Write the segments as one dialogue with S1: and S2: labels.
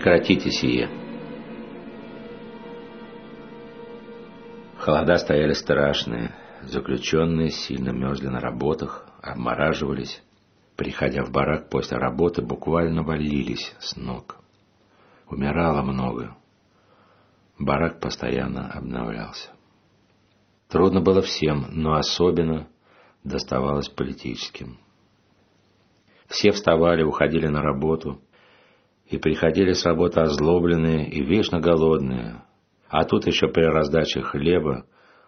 S1: Прекратите сие. Холода стояли страшные. Заключенные сильно мерзли на работах, обмораживались. Приходя в барак после работы, буквально валились с ног. Умирало много. Барак постоянно обновлялся. Трудно было всем, но особенно доставалось политическим. Все вставали, уходили на работу и приходили с работы озлобленные и вечно голодные. А тут еще при раздаче хлеба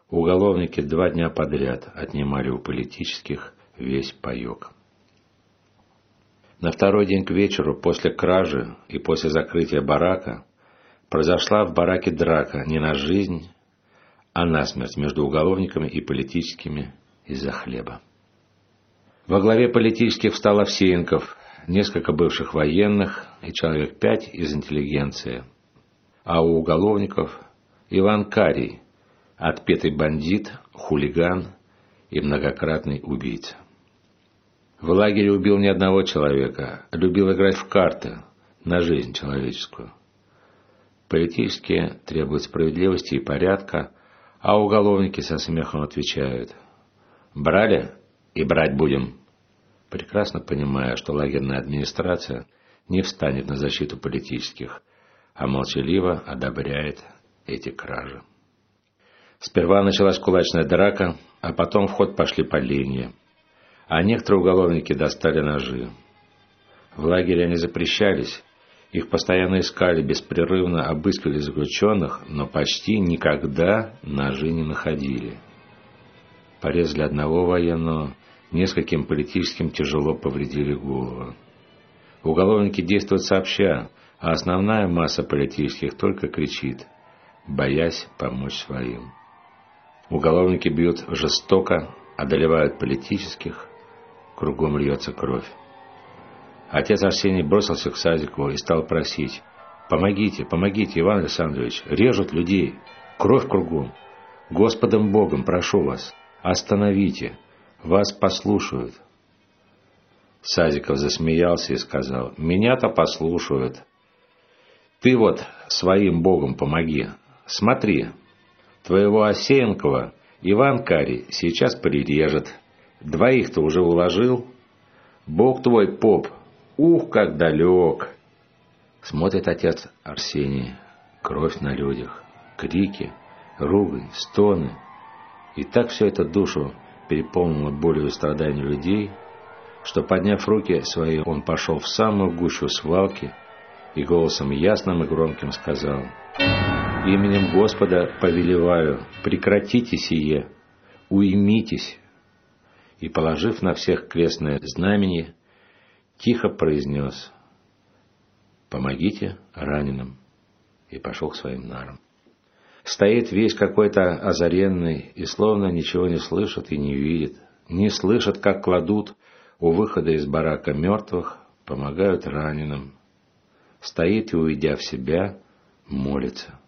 S1: уголовники два дня подряд отнимали у политических весь паек. На второй день к вечеру, после кражи и после закрытия барака, произошла в бараке драка не на жизнь, а на смерть между уголовниками и политическими из-за хлеба. Во главе политических встал Овсеенков, несколько бывших военных и человек пять из интеллигенции, а у уголовников Иван Карий, отпетый бандит, хулиган и многократный убийца. В лагере убил не одного человека, любил играть в карты на жизнь человеческую. Политические требуют справедливости и порядка, а уголовники со смехом отвечают «Брали и брать будем», прекрасно понимая, что лагерная администрация не встанет на защиту политических, а молчаливо одобряет эти кражи. Сперва началась кулачная драка, а потом в ход пошли поленья а некоторые уголовники достали ножи. В лагере они запрещались, их постоянно искали, беспрерывно обыскивали заключенных, но почти никогда ножи не находили. Порез для одного военного, нескольким политическим тяжело повредили голову. Уголовники действуют сообща, а основная масса политических только кричит, боясь помочь своим. Уголовники бьют жестоко, одолевают политических, кругом льется кровь. Отец Арсений бросился к садику и стал просить. «Помогите, помогите, Иван Александрович, режут людей, кровь кругом. Господом Богом прошу вас, остановите, вас послушают». Садиков засмеялся и сказал, «Меня-то послушают. Ты вот своим Богом помоги. Смотри, твоего Осеенкова Иван Карий сейчас прирежет, Двоих-то уже уложил. Бог твой, поп, ух, как далек. Смотрит отец Арсений. Кровь на людях, крики, ругань, стоны. И так все это душу переполнило болью и страданием людей, что, подняв руки свои, он пошел в самую гущу свалки и голосом ясным и громким сказал «Именем Господа повелеваю, прекратите сие, уймитесь, и, положив на всех крестное знамение, тихо произнес «Помогите раненым» и пошел к своим нарам. Стоит весь какой-то озаренный и словно ничего не слышит и не видит, не слышит, как кладут у выхода из барака мертвых, помогают раненым. Стоит и, уйдя в себя, молится.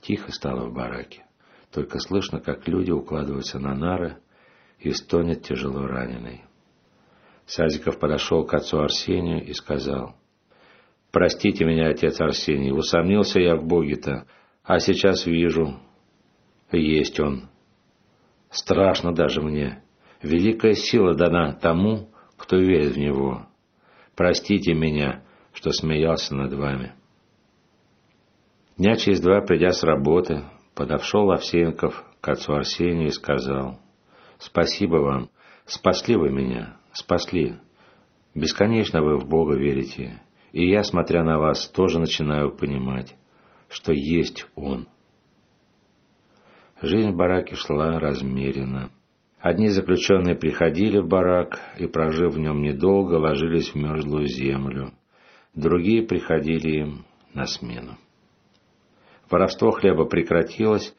S1: Тихо стало в бараке. Только слышно, как люди укладываются на нары, и стонет тяжело раненый. Сазиков подошел к отцу Арсению и сказал, «Простите меня, отец Арсений, усомнился я в Боге-то, а сейчас вижу, есть он. Страшно даже мне. Великая сила дана тому, кто верит в него. Простите меня, что смеялся над вами». Дня через два, придя с работы, подошел Овсеенков к отцу Арсению и сказал, Спасибо вам. Спасли вы меня. Спасли. Бесконечно вы в Бога верите. И я, смотря на вас, тоже начинаю понимать, что есть Он. Жизнь в бараке шла размеренно. Одни заключенные приходили в барак и, прожив в нем недолго, ложились в мерзлую землю. Другие приходили им на смену. Воровство хлеба прекратилось,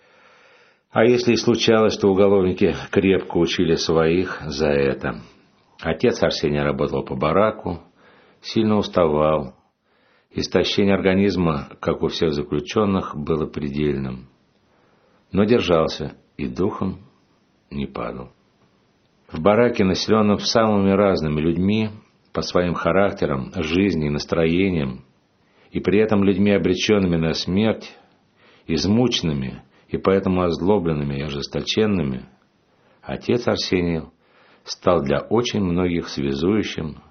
S1: а если и случалось, то уголовники крепко учили своих за это. Отец Арсения работал по бараку, сильно уставал. Истощение организма, как у всех заключенных, было предельным. Но держался и духом не падал. В бараке, населенном самыми разными людьми, по своим характерам, жизни и настроениям, и при этом людьми, обреченными на смерть, измученными и поэтому озлобленными и ожесточенными, отец Арсений стал для очень многих связующим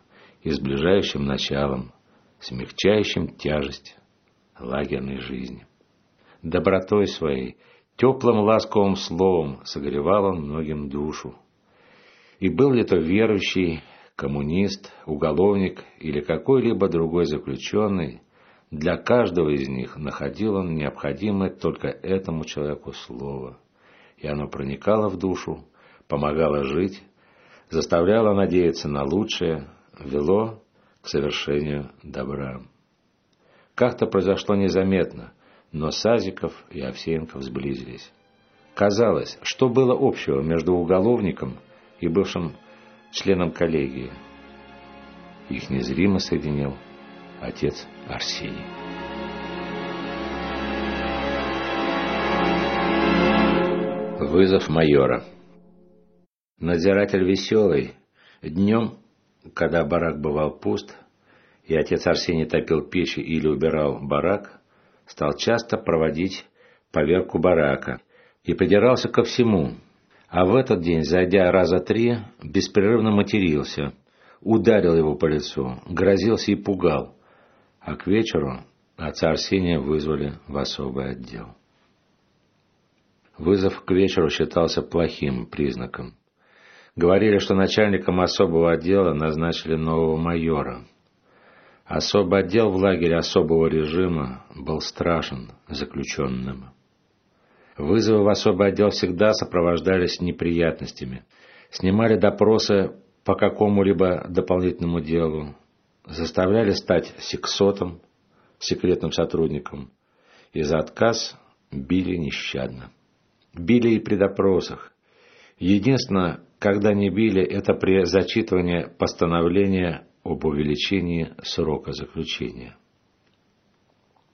S1: и сближающим началом, смягчающим тяжесть лагерной жизни. Добротой своей, теплым ласковым словом согревал он многим душу. И был ли то верующий, коммунист, уголовник или какой-либо другой заключенный, для каждого из них находил он необходимое только этому человеку слово, и оно проникало в душу, помогало жить, заставляло надеяться на лучшее, вело совершению добра. Как-то произошло незаметно, но Сазиков и Овсеенков сблизились. Казалось, что было общего между уголовником и бывшим членом коллегии. Их незримо соединил отец Арсений. Вызов майора. Надзиратель веселый. Днем, когда барак бывал пуст, и отец Арсений топил печи или убирал барак, стал часто проводить поверку барака и придирался ко всему. А в этот день, зайдя раза три, беспрерывно матерился, ударил его по лицу, грозился и пугал а к вечеру отца Арсения вызвали в особый отдел. Вызов к вечеру считался плохим признаком. Говорили, что начальником особого отдела назначили нового майора. Особый отдел в лагере особого режима был страшен заключенным. Вызовы в особый отдел всегда сопровождались неприятностями. Снимали допросы по какому-либо дополнительному делу, заставляли стать сексотом, секретным сотрудником, и за отказ били нещадно. Били и при допросах. Единственное, когда не били, это при зачитывании постановления об увеличении срока заключения.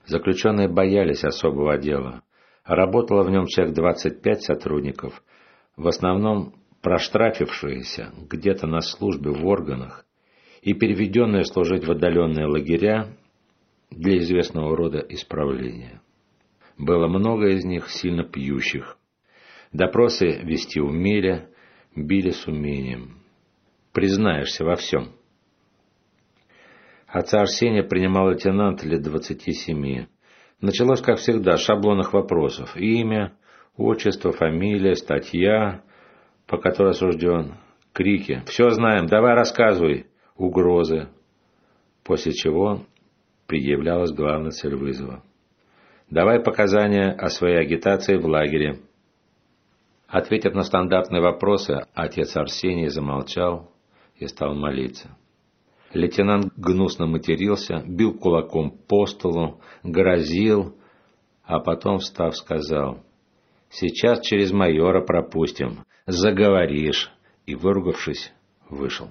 S1: Заключенные боялись особого отдела. Работало в нем человек 25 сотрудников, в основном проштрафившиеся где-то на службе в органах и переведенные служить в отдаленные лагеря для известного рода исправления. Было много из них сильно пьющих. Допросы вести умели, били с умением. Признаешься во всем. Отца Арсения принимал лейтенант лет двадцати семи. Началось, как всегда, шаблонных вопросов. Имя, отчество, фамилия, статья, по которой осужден. Крики. «Все знаем, давай рассказывай!» угрозы, после чего предъявлялась главная цель вызова. Давай показания о своей агитации в лагере. Ответив на стандартные вопросы, отец Арсений замолчал и стал молиться. Лейтенант гнусно матерился, бил кулаком по столу, грозил, а потом, встав, сказал, «Сейчас через майора пропустим, заговоришь», и, выругавшись, вышел.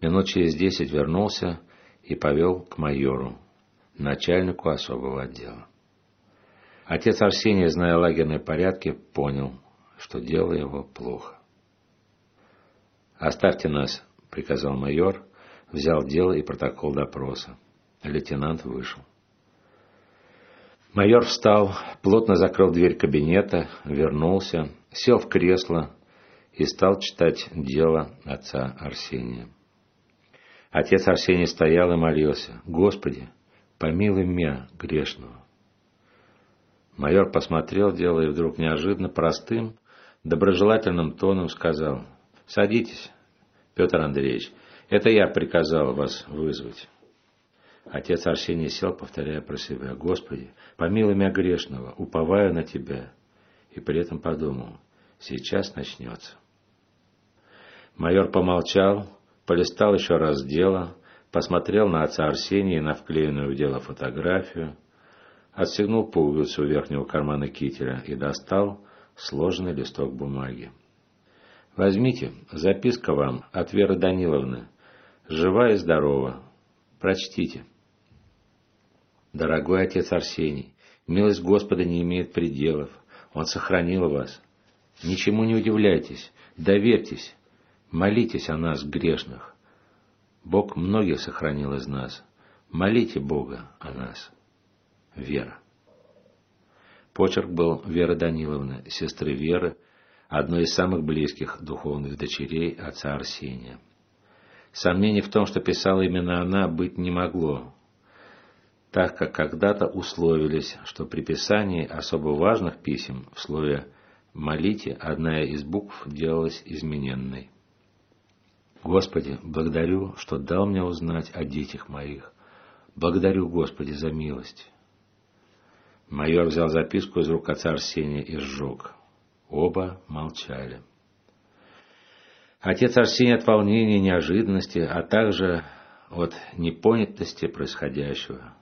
S1: Минут через десять вернулся и повел к майору, начальнику особого отдела. Отец Арсений, зная лагерные порядки, понял, что дело его плохо. «Оставьте нас», — приказал майор, взял дело и протокол допроса. Лейтенант вышел. Майор встал, плотно закрыл дверь кабинета, вернулся, сел в кресло и стал читать дело отца Арсения. Отец Арсений стоял и молился. «Господи, помилуй меня, грешного». Майор посмотрел дело и вдруг неожиданно простым, доброжелательным тоном сказал. «Садитесь, Петр Андреевич, это я приказал вас вызвать». Отец Арсений сел, повторяя про себя. «Господи, помилуй меня грешного, уповаю на Тебя». И при этом подумал. «Сейчас начнется». Майор помолчал, полистал еще раз дело, посмотрел на отца Арсения и на вклеенную в дело фотографию, отстегнул пуговицу верхнего кармана кителя и достал сложенный листок бумаги. «Возьмите, записка вам от Веры Даниловны. Жива и здорова. Прочтите». «Дорогой отец Арсений, милость Господа не имеет пределов. Он сохранил вас. Ничему не удивляйтесь, доверьтесь, Молитесь о нас, грешных. Бог многих сохранил из нас. Молите Бога о нас. Вера. Почерк был Веры Даниловны, сестры Веры, одной из самых близких духовных дочерей отца Арсения. Сомнений в том, что писала именно она, быть не могло, так как когда-то условились, что при писании особо важных писем в слове «молите» одна из букв делалась измененной. Господи, благодарю, что дал мне узнать о детях моих. Благодарю, Господи, за милость. Майор взял записку из рук отца Арсения и сжег. Оба молчали. Отец Арсений от волнения, неожиданности, а также от непонятости происходящего.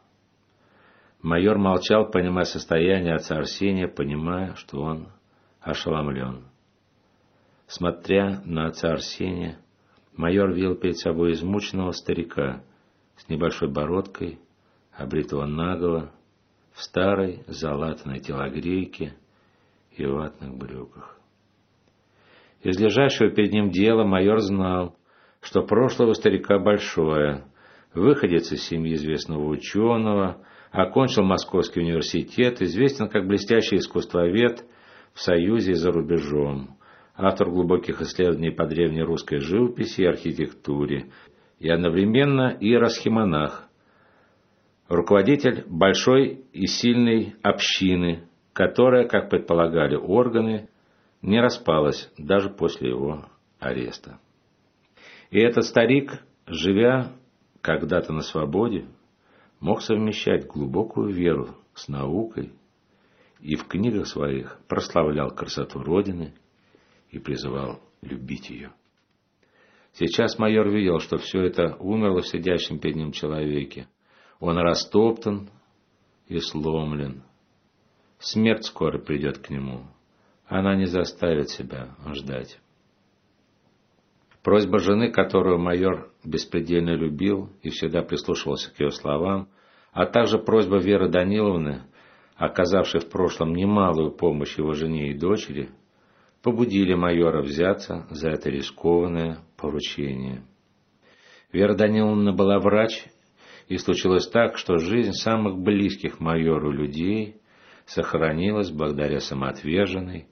S1: Майор молчал, понимая состояние отца Арсения, понимая, что он ошеломлен. Смотря на отца Арсения, майор видел перед собой измученного старика с небольшой бородкой, обритого наголо, в старой залатанной телогрейке и ватных брюках. Из лежащего перед ним дела майор знал, что прошлое у старика большое, выходец из семьи известного ученого, окончил Московский университет, известен как блестящий искусствовед в Союзе и за рубежом, автор глубоких исследований по древней русской живописи и архитектуре, и одновременно иеросхимонах, руководитель большой и сильной общины, которая, как предполагали органы, не распалась даже после его ареста. И этот старик, живя когда-то на свободе, мог совмещать глубокую веру с наукой и в книгах своих прославлял красоту Родины и призывал любить ее. Сейчас майор видел, что все это умерло в сидящем перед ним человеке. Он растоптан и сломлен. Смерть скоро придет к нему. Она не заставит себя ждать. Просьба жены, которую майор беспредельно любил и всегда прислушивался к ее словам, а также просьба Веры Даниловны, оказавшей в прошлом немалую помощь его жене и дочери, побудили майора взяться за это рискованное поручение. Вера Даниловна была врач, и случилось так, что жизнь самых близких майору людей сохранилась благодаря самоотверженной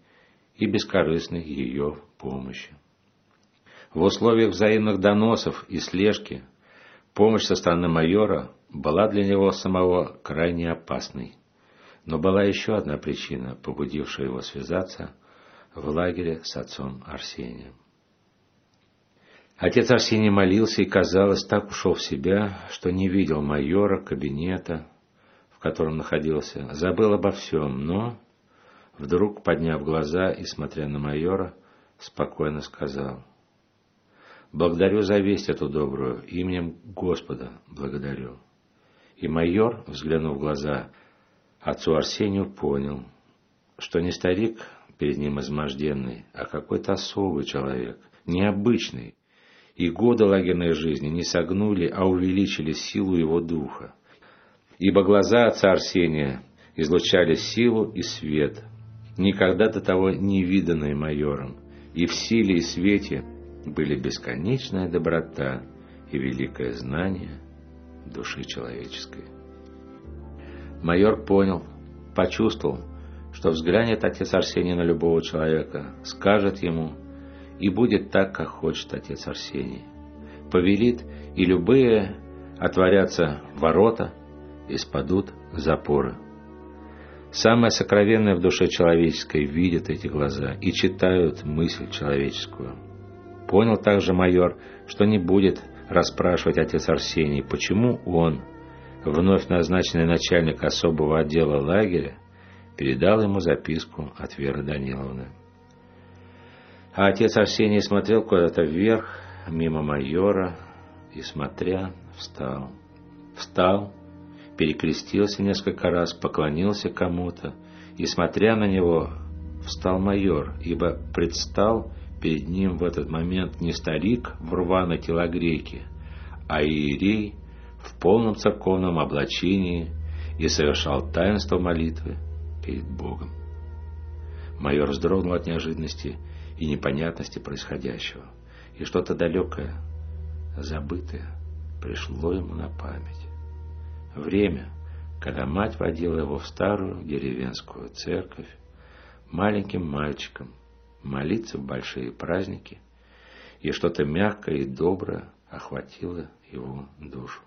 S1: и бескорыстной ее помощи. В условиях взаимных доносов и слежки помощь со стороны майора была для него самого крайне опасной. Но была еще одна причина, побудившая его связаться в лагере с отцом Арсением. Отец Арсений молился и, казалось, так ушел в себя, что не видел майора, кабинета, в котором находился, забыл обо всем, но, вдруг, подняв глаза и смотря на майора, спокойно сказал, «Благодарю за весть эту добрую, именем Господа благодарю». И майор, взглянув в глаза отцу Арсению, понял, что не старик перед ним изможденный, а какой-то особый человек, необычный, и годы лагерной жизни не согнули, а увеличили силу его духа. Ибо глаза отца Арсения излучали силу и свет, никогда до того не виданные майором, и в силе и свете были бесконечная доброта и великое знание души человеческой. Майор понял, почувствовал, что взглянет отец Арсений на любого человека, скажет ему – и будет так, как хочет отец Арсений. Повелит, и любые отворятся ворота и спадут запоры. Самое сокровенное в душе человеческой видят эти глаза и читают мысль человеческую. Понял также майор, что не будет расспрашивать отец Арсений, почему он, вновь назначенный начальник особого отдела лагеря, передал ему записку от Веры Даниловны. А отец Арсений смотрел куда-то вверх, мимо майора, и, смотря, встал. Встал, перекрестился несколько раз, поклонился кому-то, и, смотря на него, встал майор, ибо предстал перед ним в этот момент не старик в рваной телогрейке, а иерей в полном церковном облачении и совершал таинство молитвы перед Богом. Майор вздрогнул от неожиданности и непонятности происходящего, и что-то далекое, забытое пришло ему на память. Время, когда мать водила его в старую деревенскую церковь, маленьким мальчиком, молиться в большие праздники, и что-то мягкое и доброе охватило его душу.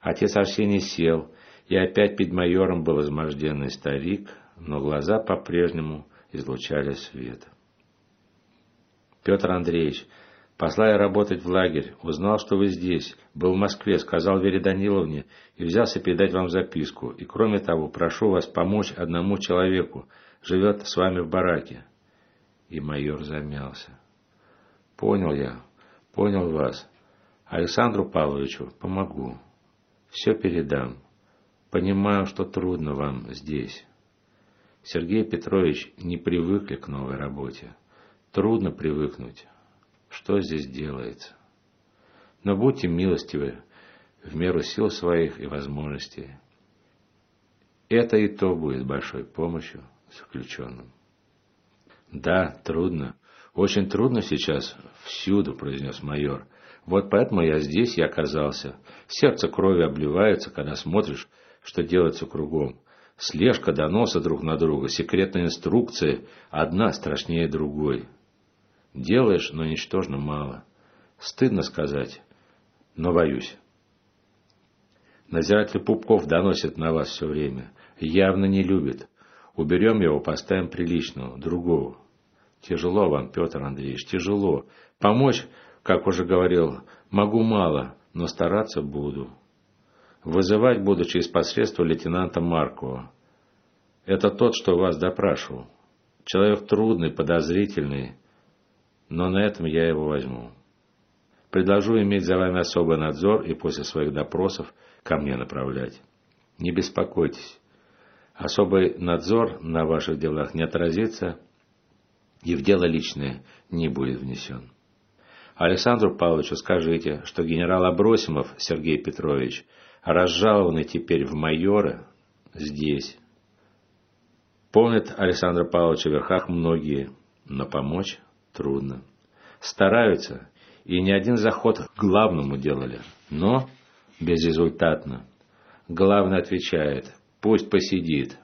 S1: Отец Арсений сел, и опять перед майором был изможденный старик, но глаза по-прежнему излучали свет. Петр Андреевич, посла я работать в лагерь, узнал, что вы здесь, был в Москве, сказал Вере Даниловне и взялся передать вам записку. И кроме того, прошу вас помочь одному человеку, живет с вами в бараке. И майор замялся. Понял я, понял вас. Александру Павловичу помогу. Все передам. Понимаю, что трудно вам здесь. Сергей Петрович не привыкли к новой работе. Трудно привыкнуть. Что здесь делается? Но будьте милостивы в меру сил своих и возможностей. Это и то будет большой помощью заключенным. Да, трудно. Очень трудно сейчас всюду, произнес майор. Вот поэтому я здесь и оказался. Сердце крови обливается, когда смотришь, что делается кругом. Слежка, доносы друг на друга, секретные инструкции, одна страшнее другой. Делаешь, но ничтожно мало. Стыдно сказать, но боюсь. Надзиратель Пупков доносит на вас все время. Явно не любит. Уберем его, поставим приличного, другого. Тяжело вам, Петр Андреевич, тяжело. Помочь, как уже говорил, могу мало, но стараться буду. Вызывать буду через посредство лейтенанта Маркова. Это тот, что вас допрашивал. Человек трудный, подозрительный, но на этом я его возьму. Предложу иметь за вами особый надзор и после своих допросов ко мне направлять. Не беспокойтесь. Особый надзор на ваших делах не отразится и в дело личное не будет внесен. Александру Павловичу скажите, что генерал Абросимов Сергей Петрович – разжалованный теперь в майора, здесь. Помнят Александра Павловича в верхах многие, но помочь трудно. Стараются, и ни один заход к главному делали, но безрезультатно. Главный отвечает, пусть посидит,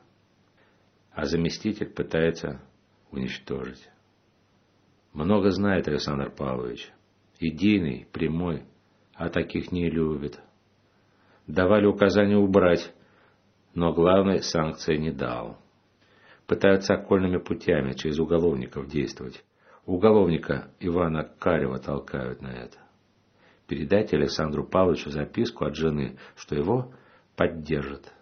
S1: а заместитель пытается уничтожить. Много знает Александр Павлович, идейный, прямой, а таких не любит давали указание убрать, но главной санкции не дал. Пытаются окольными путями через уголовников действовать. Уголовника Ивана Карева толкают на это. Передайте Александру Павловичу записку от жены, что его поддержат.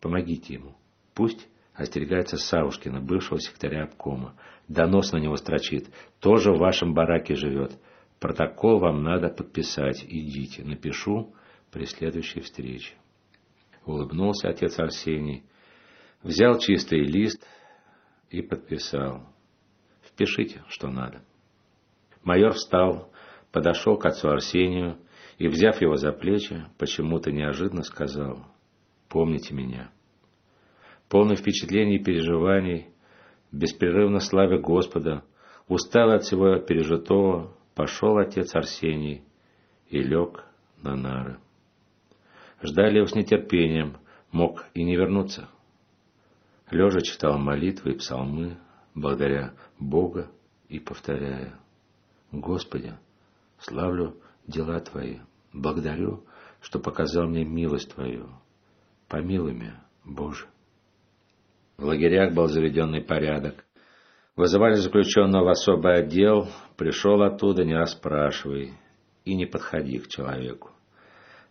S1: Помогите ему. Пусть остерегается Савушкина, бывшего секретаря обкома. Донос на него строчит. Тоже в вашем бараке живет. Протокол вам надо подписать. Идите. Напишу при следующей встрече. Улыбнулся отец Арсений, взял чистый лист и подписал. Впишите, что надо. Майор встал, подошел к отцу Арсению и, взяв его за плечи, почему-то неожиданно сказал «Помните меня». Полный впечатлений и переживаний, беспрерывно славя Господа, усталый от всего пережитого, пошел отец Арсений и лег на нары ждали его с нетерпением, мог и не вернуться. Лежа читал молитвы и псалмы, благодаря Бога и повторяя, «Господи, славлю дела Твои, благодарю, что показал мне милость Твою. Помилуй меня, Боже». В лагерях был заведенный порядок. Вызывали заключенного в особый отдел, пришел оттуда, не расспрашивай и не подходи к человеку.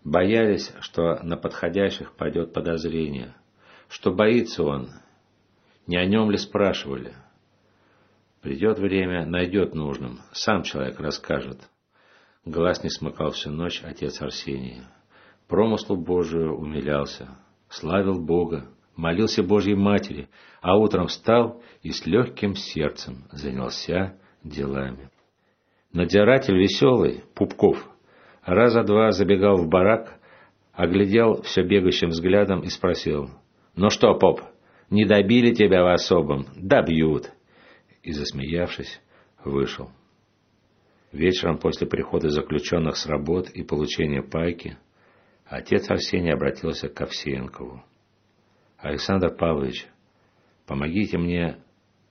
S1: Боялись, что на подходящих пойдет подозрение, что боится он, не о нем ли спрашивали. Придет время, найдет нужным, сам человек расскажет. Глаз не смыкал всю ночь отец Арсений. Промыслу Божию умилялся, славил Бога, молился Божьей Матери, а утром встал и с легким сердцем занялся делами. Надзиратель веселый, Пупков, раза два забегал в барак, оглядел все бегающим взглядом и спросил, «Ну что, поп, не добили тебя в особом? Добьют!» И, засмеявшись, вышел. Вечером после прихода заключенных с работ и получения пайки Отец Арсений обратился к Овсеенкову. «Александр Павлович, помогите мне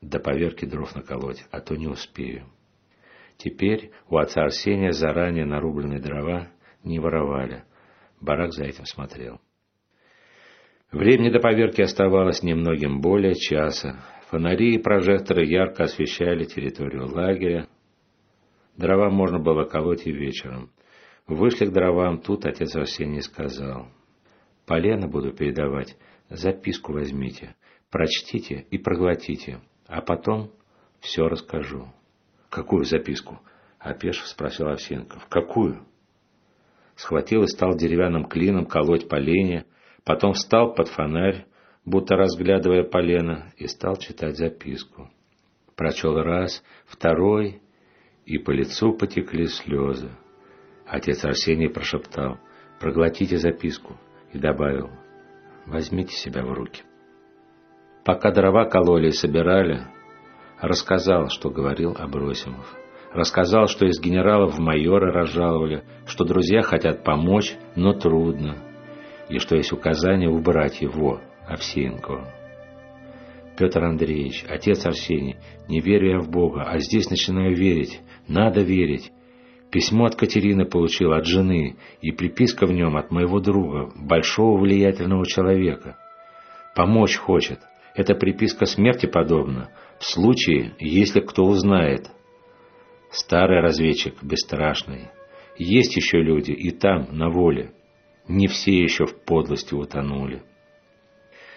S1: до поверки дров наколоть, а то не успею». Теперь у отца Арсения заранее нарубленные дрова не воровали. Барак за этим смотрел. Времени до поверки оставалось немногим более часа. Фонари и прожекторы ярко освещали территорию лагеря. Дрова можно было колоть и вечером. Вышли к дровам, тут отец Арсений сказал. «Полено буду передавать, записку возьмите, прочтите и проглотите, а потом все расскажу». «Какую записку?» — опешив спросил Овсенков. «Какую?» Схватил и стал деревянным клином колоть поленья, потом встал под фонарь, будто разглядывая полено, и стал читать записку. Прочел раз, второй, и по лицу потекли слезы. Отец Арсений прошептал «Проглотите записку» и добавил «Возьмите себя в руки». Пока дрова кололи и собирали, рассказал, что говорил Абросимов. Рассказал, что из генералов в майора разжаловали, что друзья хотят помочь, но трудно, и что есть указание убрать его, Овсеенкова. Петр Андреевич, отец Арсений, не верю я в Бога, а здесь начинаю верить, надо верить. Письмо от Катерины получил от жены, и приписка в нем от моего друга, большого влиятельного человека. Помочь хочет. Эта приписка смерти подобна, в случае, если кто узнает. Старый разведчик, бесстрашный. Есть еще люди и там, на воле. Не все еще в подлости утонули.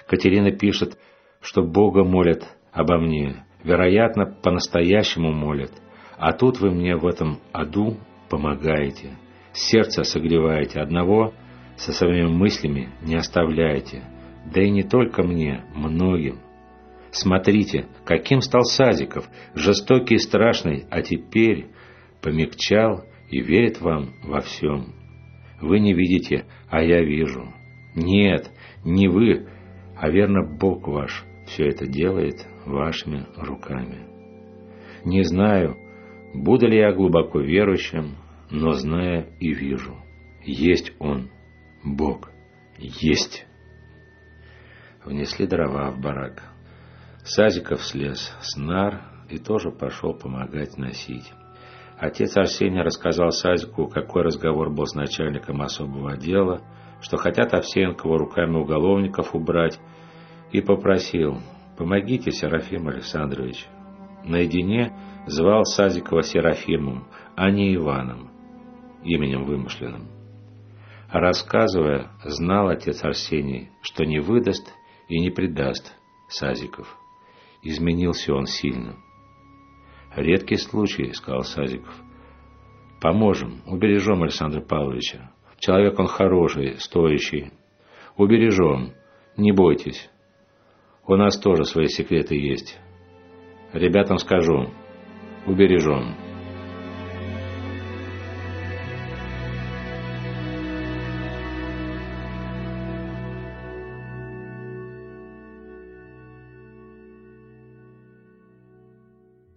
S1: Катерина пишет, что Бога молят обо мне. Вероятно, по-настоящему молят. А тут вы мне в этом аду помогаете. Сердце согреваете одного, со своими мыслями не оставляете. Да и не только мне, многим. Смотрите, каким стал Сазиков, жестокий и страшный, а теперь помягчал и верит вам во всем. Вы не видите, а я вижу. Нет, не вы, а верно Бог ваш все это делает вашими руками. Не знаю, буду ли я глубоко верующим, но знаю и вижу. Есть Он, Бог, есть. Внесли дрова в барак. Сазиков слез с нар и тоже пошел помогать носить. Отец Арсений рассказал Сазику, какой разговор был с начальником особого отдела, что хотят Овсеенкова руками уголовников убрать, и попросил «Помогите, Серафим Александрович». Наедине звал Сазикова Серафимом, а не Иваном, именем вымышленным. Рассказывая, знал отец Арсений, что не выдаст и не предаст Сазиков. Изменился он сильно. «Редкий случай», — сказал Сазиков. «Поможем, убережем Александра Павловича. Человек он хороший, стоящий. Убережем, не бойтесь. У нас тоже свои секреты есть. Ребятам скажу, убережем».